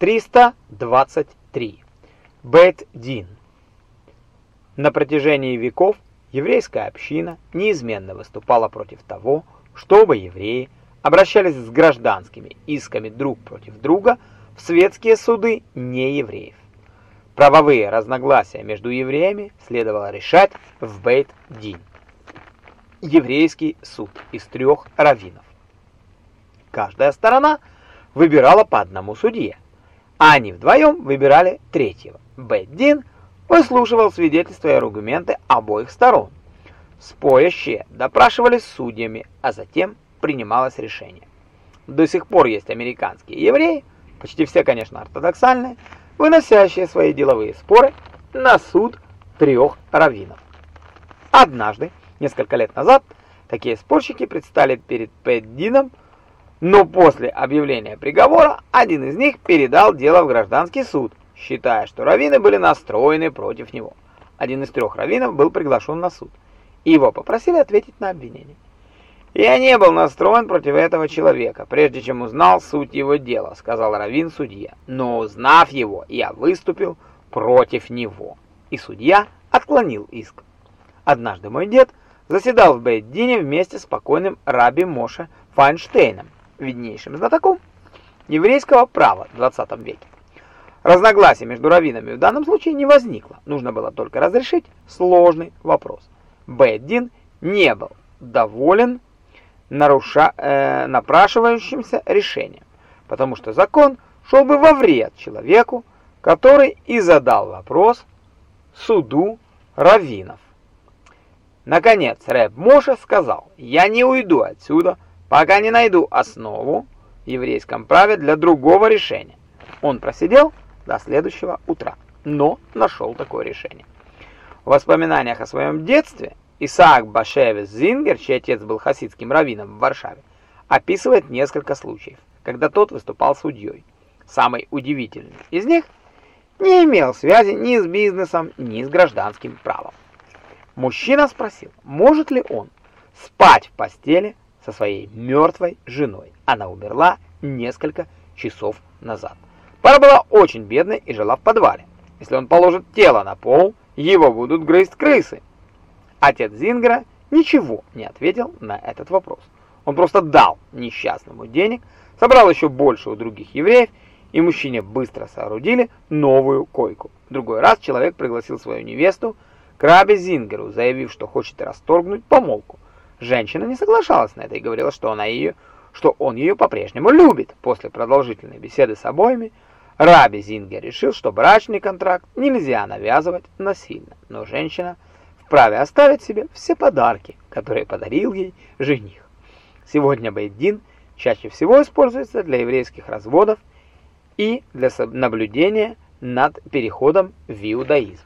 323. Бет-Дин. На протяжении веков еврейская община неизменно выступала против того, чтобы евреи обращались с гражданскими исками друг против друга в светские суды неевреев. Правовые разногласия между евреями следовало решать в Бейт-Дин. Еврейский суд из трех раввинов. Каждая сторона выбирала по одному судье – они вдвоем выбирали третьего. Бэддин выслушивал свидетельства и аргументы обоих сторон. Спорящие допрашивались судьями, а затем принималось решение. До сих пор есть американские евреи, почти все, конечно, ортодоксальные, выносящие свои деловые споры на суд трех раввинов. Однажды, несколько лет назад, такие спорщики предстали перед Пэддином но после объявления приговора один из них передал дело в гражданский суд, считая, что раввины были настроены против него. Один из трех раввинов был приглашен на суд, его попросили ответить на обвинение. «Я не был настроен против этого человека, прежде чем узнал суть его дела», — сказал раввин судье. «Но узнав его, я выступил против него». И судья отклонил иск. Однажды мой дед заседал в Бейдине вместе с покойным раби Моше Файнштейном виднейшим знатоком еврейского права в 20 веке. Разногласий между раввинами в данном случае не возникло, нужно было только разрешить сложный вопрос. Бэддин не был доволен наруша... э, напрашивающимся решением, потому что закон шел бы во вред человеку, который и задал вопрос суду раввинов. Наконец Рэб Моша сказал, «Я не уйду отсюда, пока не найду основу в еврейском праве для другого решения. Он просидел до следующего утра, но нашел такое решение. В воспоминаниях о своем детстве Исаак Башевец Зингер, чей отец был хасидским раввином в Варшаве, описывает несколько случаев, когда тот выступал судьей. Самый удивительный из них не имел связи ни с бизнесом, ни с гражданским правом. Мужчина спросил, может ли он спать в постели со своей мертвой женой. Она умерла несколько часов назад. Пара была очень бедной и жила в подвале. Если он положит тело на пол, его будут грызть крысы. Отец Зингера ничего не ответил на этот вопрос. Он просто дал несчастному денег, собрал еще больше у других евреев, и мужчине быстро соорудили новую койку. В другой раз человек пригласил свою невесту к Рабе Зингеру, заявив, что хочет расторгнуть помолвку. Женщина не соглашалась на это и говорила, что она ее, что он ее по-прежнему любит. После продолжительной беседы с обоими Раби Зингер решил, что брачный контракт нельзя навязывать насильно, но женщина вправе оставить себе все подарки, которые подарил ей жених. Сегодня бейдин чаще всего используется для еврейских разводов и для наблюдения над переходом в иудаизм.